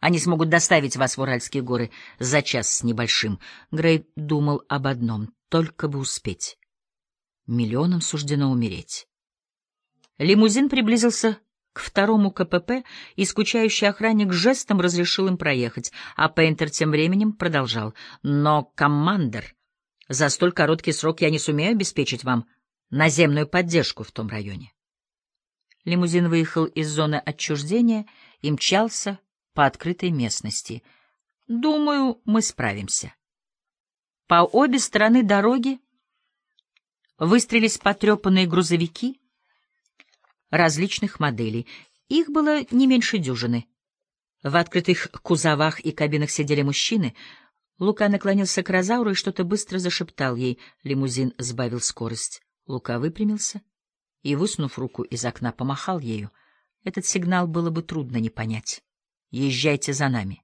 Они смогут доставить вас в Уральские горы за час с небольшим. Грей думал об одном — только бы успеть. Миллионам суждено умереть. Лимузин приблизился к второму КПП, и скучающий охранник жестом разрешил им проехать, а Пейнтер тем временем продолжал. «Но, командир, за столь короткий срок я не сумею обеспечить вам наземную поддержку в том районе». Лимузин выехал из зоны отчуждения и мчался по открытой местности. Думаю, мы справимся. По обе стороны дороги выстрелились потрепанные грузовики различных моделей. Их было не меньше дюжины. В открытых кузовах и кабинах сидели мужчины. Лука наклонился к Розауру и что-то быстро зашептал ей. Лимузин сбавил скорость. Лука выпрямился и, высунув руку из окна, помахал ею. Этот сигнал было бы трудно не понять. Езжайте за нами.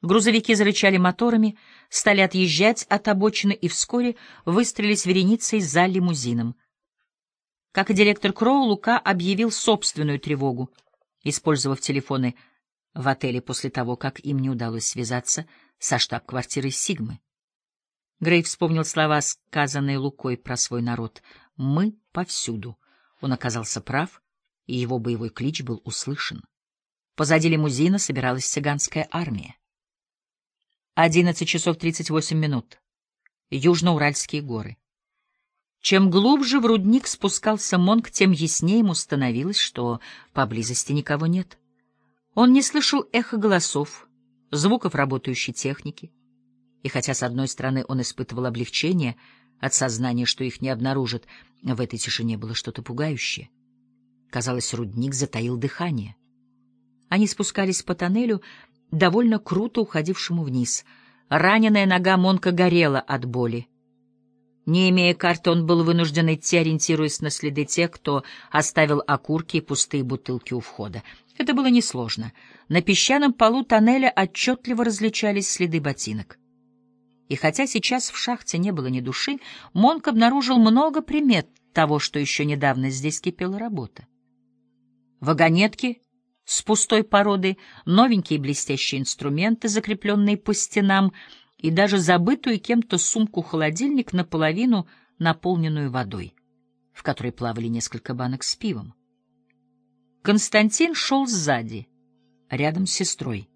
Грузовики зарычали моторами, стали отъезжать от обочины и вскоре выстрелились вереницей за лимузином. Как и директор Кроу, Лука объявил собственную тревогу, использовав телефоны в отеле после того, как им не удалось связаться со штаб-квартирой Сигмы. Грей вспомнил слова, сказанные Лукой про свой народ. «Мы повсюду». Он оказался прав, и его боевой клич был услышан. Позади лимузина собиралась цыганская армия. Одиннадцать часов тридцать восемь минут. Южноуральские горы. Чем глубже в рудник спускался Монг, тем яснее ему становилось, что поблизости никого нет. Он не слышал эхо голосов, звуков работающей техники. И хотя, с одной стороны, он испытывал облегчение от сознания, что их не обнаружат, в этой тишине было что-то пугающее. Казалось, рудник затаил дыхание. Они спускались по тоннелю, довольно круто уходившему вниз. Раненая нога Монка горела от боли. Не имея карты, он был вынужден идти, ориентируясь на следы тех, кто оставил окурки и пустые бутылки у входа. Это было несложно. На песчаном полу тоннеля отчетливо различались следы ботинок. И хотя сейчас в шахте не было ни души, Монк обнаружил много примет того, что еще недавно здесь кипела работа. Вагонетки с пустой породы, новенькие блестящие инструменты, закрепленные по стенам, и даже забытую кем-то сумку-холодильник наполовину наполненную водой, в которой плавали несколько банок с пивом. Константин шел сзади, рядом с сестрой,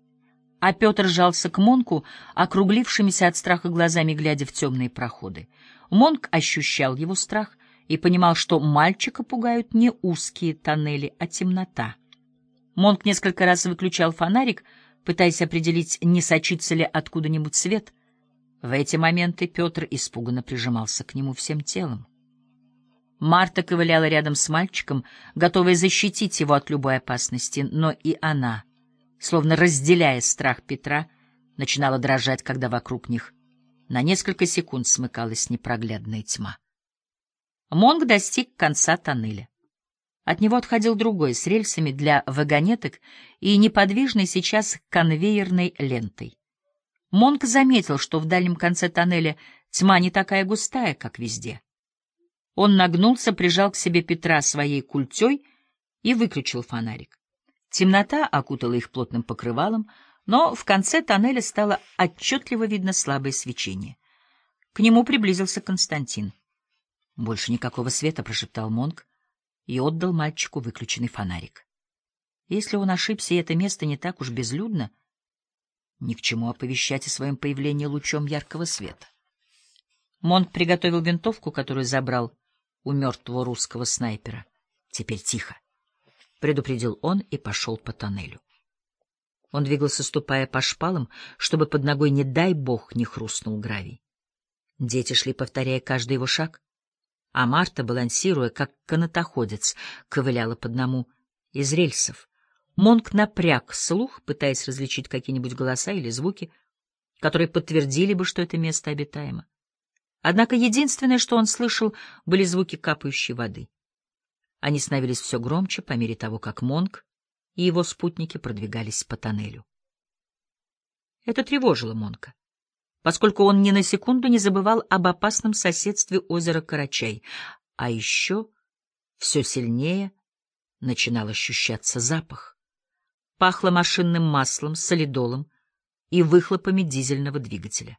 а Петр жался к Монку, округлившимися от страха глазами, глядя в темные проходы. Монк ощущал его страх и понимал, что мальчика пугают не узкие тоннели, а темнота — Монк несколько раз выключал фонарик, пытаясь определить, не сочится ли откуда-нибудь свет. В эти моменты Петр испуганно прижимался к нему всем телом. Марта ковыляла рядом с мальчиком, готовая защитить его от любой опасности, но и она, словно разделяя страх Петра, начинала дрожать, когда вокруг них на несколько секунд смыкалась непроглядная тьма. Монг достиг конца тоннеля. От него отходил другой, с рельсами для вагонеток и неподвижной сейчас конвейерной лентой. Монк заметил, что в дальнем конце тоннеля тьма не такая густая, как везде. Он нагнулся, прижал к себе Петра своей культей и выключил фонарик. Темнота окутала их плотным покрывалом, но в конце тоннеля стало отчетливо видно слабое свечение. К нему приблизился Константин. — Больше никакого света, — прошептал Монк и отдал мальчику выключенный фонарик. Если он ошибся, и это место не так уж безлюдно, ни к чему оповещать о своем появлении лучом яркого света. Монт приготовил винтовку, которую забрал у мертвого русского снайпера. «Теперь тихо», — предупредил он и пошел по тоннелю. Он двигался, ступая по шпалам, чтобы под ногой, не дай бог, не хрустнул гравий. Дети шли, повторяя каждый его шаг а Марта, балансируя, как канатоходец, ковыляла по одному из рельсов. Монк напряг слух, пытаясь различить какие-нибудь голоса или звуки, которые подтвердили бы, что это место обитаемо. Однако единственное, что он слышал, были звуки капающей воды. Они становились все громче по мере того, как Монк и его спутники продвигались по тоннелю. Это тревожило Монка поскольку он ни на секунду не забывал об опасном соседстве озера Карачай, а еще все сильнее начинал ощущаться запах. пахло машинным маслом, солидолом и выхлопами дизельного двигателя.